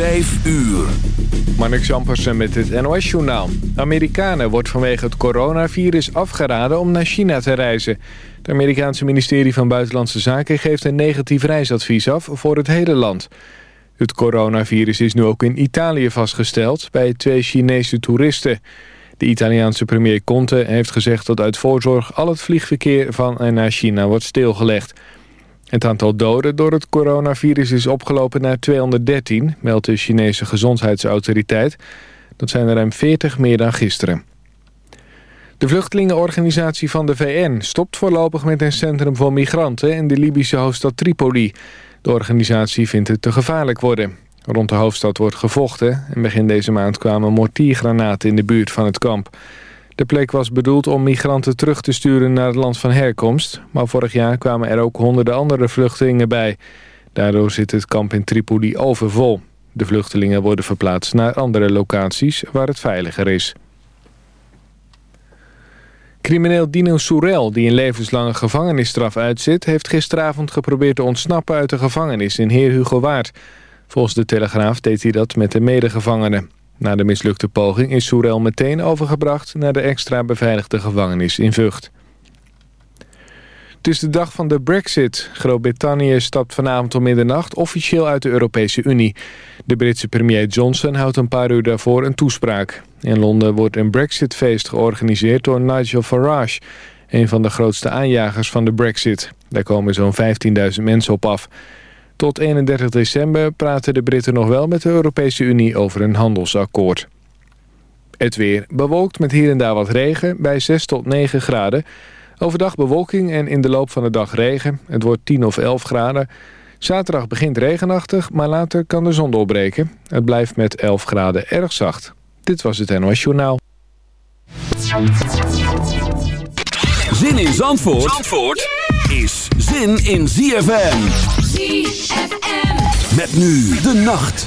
5 uur. Zampersen met het NOS-journaal. Amerikanen wordt vanwege het coronavirus afgeraden om naar China te reizen. Het Amerikaanse ministerie van Buitenlandse Zaken geeft een negatief reisadvies af voor het hele land. Het coronavirus is nu ook in Italië vastgesteld bij twee Chinese toeristen. De Italiaanse premier Conte heeft gezegd dat uit voorzorg al het vliegverkeer van en naar China wordt stilgelegd. Het aantal doden door het coronavirus is opgelopen naar 213, meldt de Chinese gezondheidsautoriteit. Dat zijn er ruim 40 meer dan gisteren. De vluchtelingenorganisatie van de VN stopt voorlopig met een centrum voor migranten in de Libische hoofdstad Tripoli. De organisatie vindt het te gevaarlijk worden. Rond de hoofdstad wordt gevochten en begin deze maand kwamen mortiergranaten in de buurt van het kamp. De plek was bedoeld om migranten terug te sturen naar het land van herkomst. Maar vorig jaar kwamen er ook honderden andere vluchtelingen bij. Daardoor zit het kamp in Tripoli overvol. De vluchtelingen worden verplaatst naar andere locaties waar het veiliger is. Crimineel Dino Soerel, die een levenslange gevangenisstraf uitzit... heeft gisteravond geprobeerd te ontsnappen uit de gevangenis in Heer Hugo Waard. Volgens de Telegraaf deed hij dat met de medegevangenen. Na de mislukte poging is Soerel meteen overgebracht... naar de extra beveiligde gevangenis in Vught. Het is de dag van de brexit. Groot-Brittannië stapt vanavond om middernacht officieel uit de Europese Unie. De Britse premier Johnson houdt een paar uur daarvoor een toespraak. In Londen wordt een brexitfeest georganiseerd door Nigel Farage... een van de grootste aanjagers van de brexit. Daar komen zo'n 15.000 mensen op af... Tot 31 december praten de Britten nog wel met de Europese Unie over een handelsakkoord. Het weer bewolkt met hier en daar wat regen bij 6 tot 9 graden. Overdag bewolking en in de loop van de dag regen. Het wordt 10 of 11 graden. Zaterdag begint regenachtig, maar later kan de zon doorbreken. Het blijft met 11 graden erg zacht. Dit was het NOS Journaal. Zin in Zandvoort, Zandvoort is zin in ZFM. ZFM. Met nu de nacht.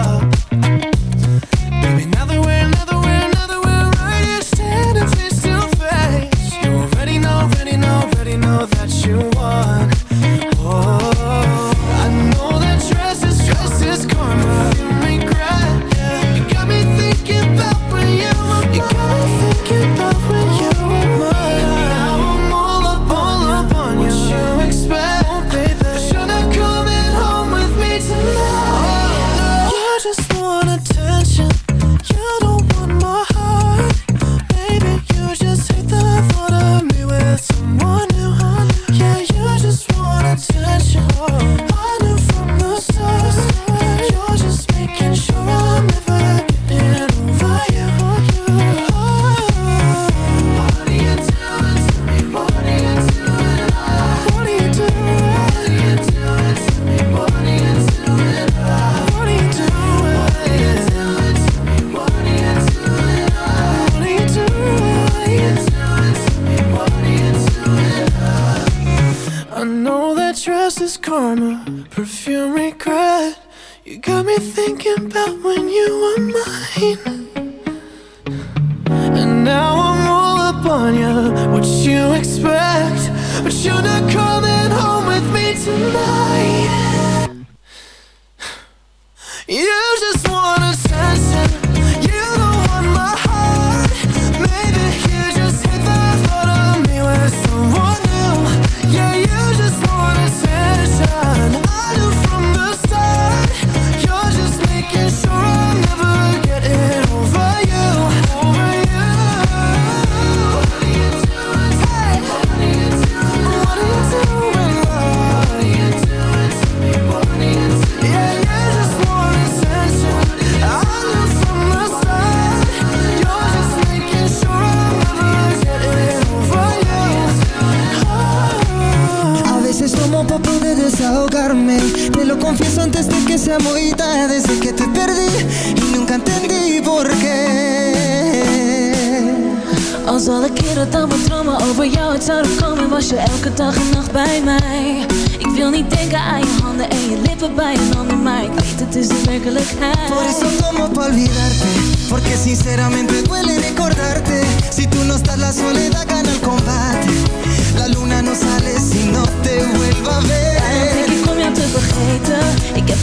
keep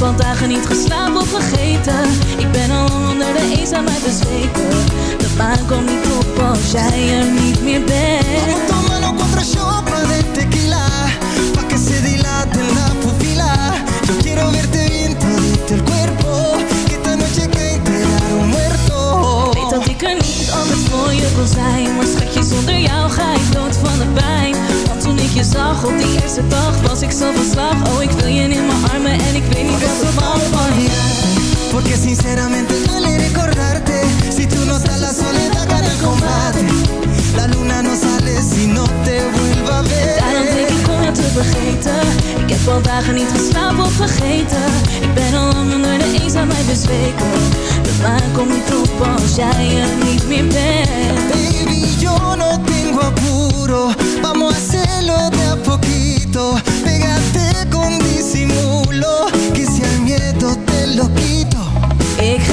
Al dagen niet geslapen of vergeten. Ik ben al onder de eenzaamheid bezweken. De maan komt niet op als jij er niet meer bent. Vamos tomando cuatro shots de tequila. Pa' que se dilate la pupila Yo quiero verte bien todito el cuerpo. Que esta noche que enterar un muerto. Weet dat ik er niet anders voor je kon zijn. Maar schatje, zonder jou ga ik dood van de pijn je zag. Op die eerste dag Was ik zo van slag. Oh, ik wil je in mijn armen En ik weet niet wat er van van je. Porque sinceramente duele recordarte. Si tú no estás la soledad gana el combate. La luna no sale si no te vuelva a ver vergeten. Ik heb al dagen niet geslapen of vergeten. Ik ben al lang onder de eenzaamheid bezweken. De maan komt niet op als jij er niet meer bent. Baby, yo no tengo apuro. Vamos a hacerlo de a poquito. Pégate con disimulo. Que si al miedo te lo quito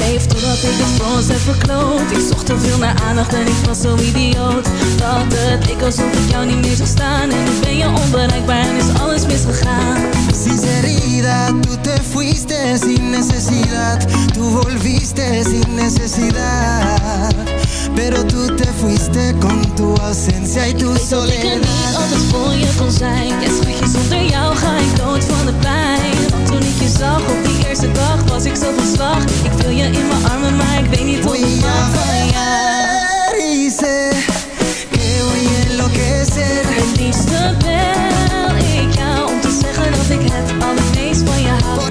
Ik geef totdat ik het voor ons heb verkloot. Ik zocht te veel naar aandacht en ik was zo idioot. Dat het ik alsof ik jou niet meer zag staan. En nu ben je onbereikbaar en is alles misgegaan. Sinceridad, tú te fuiste sin necesidad. Tú volviste sin necesidad Pero tú te fuiste con tu ausencia y tu Ik weet dat ik er niet soledad. altijd voor je kon zijn. Ja schatje, zonder jou ga ik dood van de pijn. Want toen ik je zag op die eerste dag was ik zo van slag. Ik wil je in mijn armen, maar ik weet niet hoe ik mag van jou. sé que voy a enloquecer. Het liefste bel ik jou om te zeggen dat ik het allermeest van je hou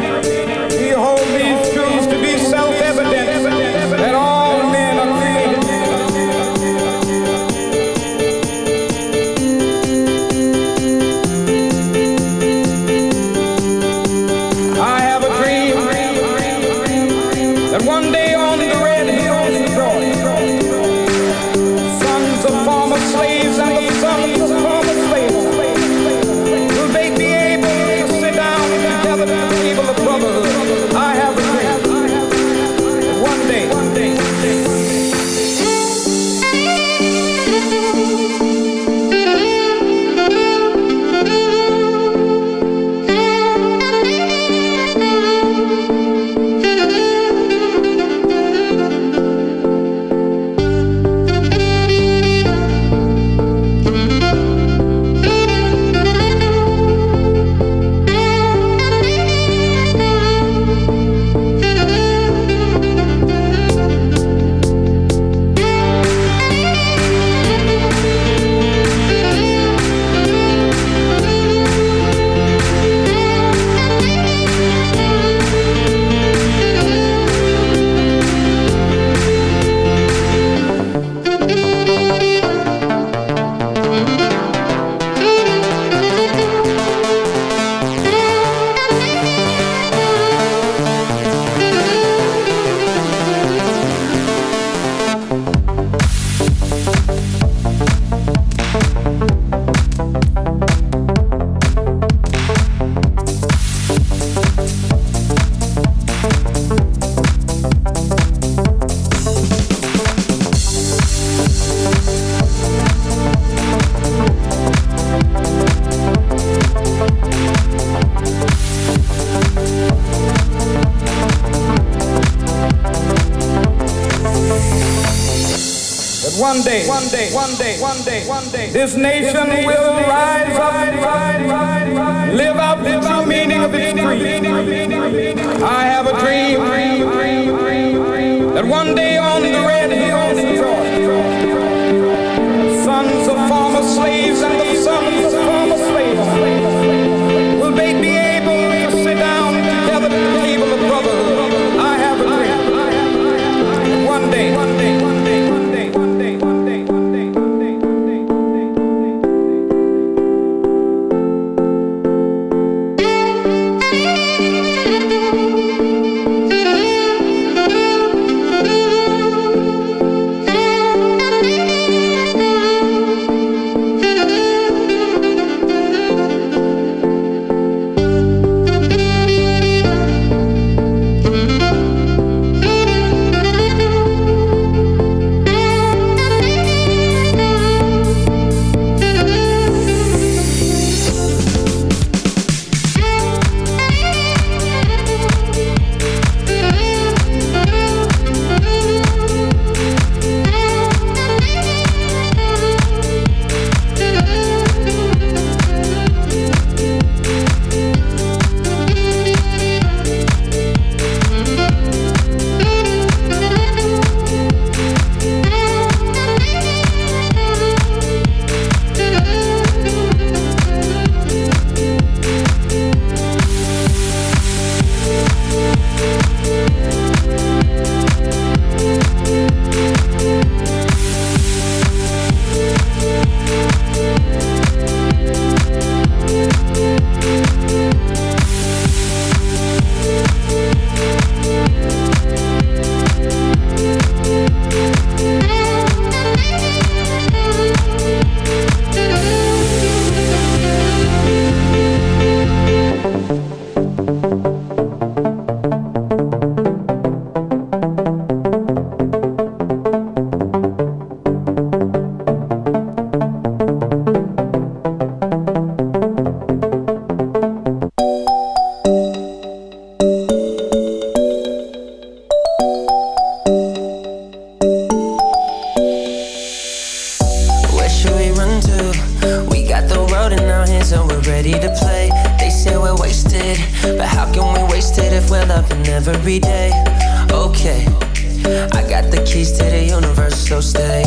This nation will rise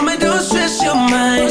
Mama, don't stress your mind.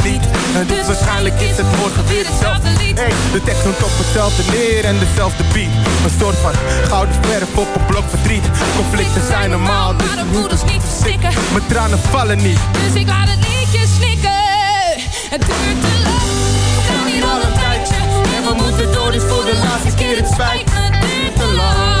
niet. En dus waarschijnlijk is het morgen weer hetzelfde lied. Hey, de tekst noemt op hetzelfde neer en dezelfde beat. Een soort van gouden verf op een blok verdriet. Conflicten zijn normaal, dus Maar de moeders niet verstikken. mijn tranen vallen niet. Dus ik laat het liedje snikken. Het duurt te lang. We staan hier al een tijdje. En we moeten door, dus voor de laatste keer. Het spijt me, het duurt te lang.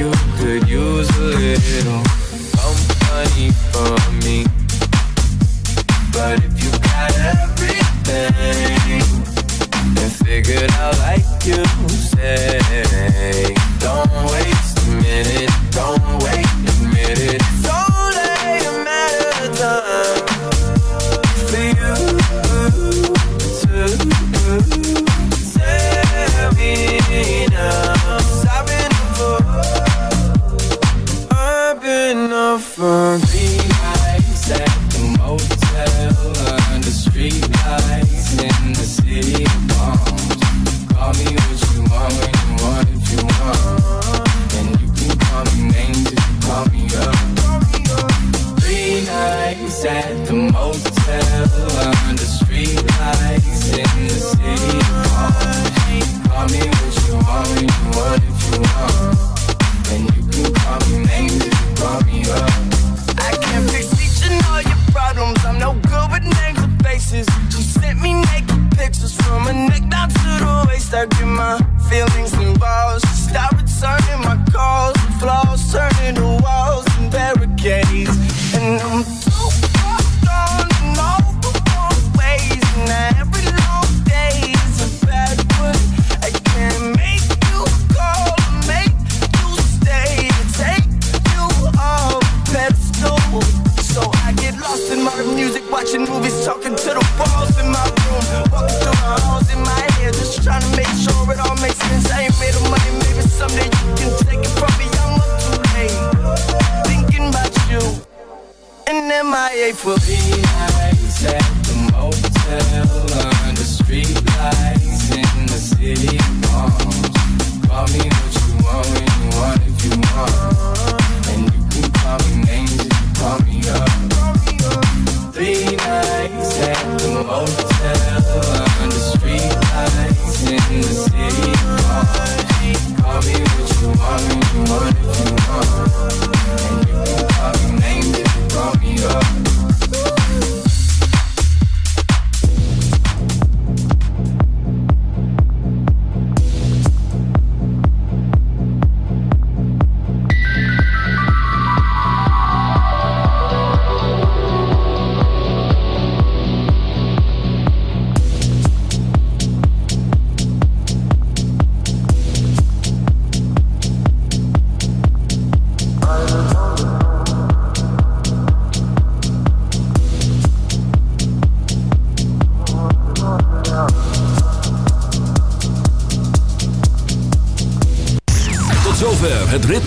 you could use a little.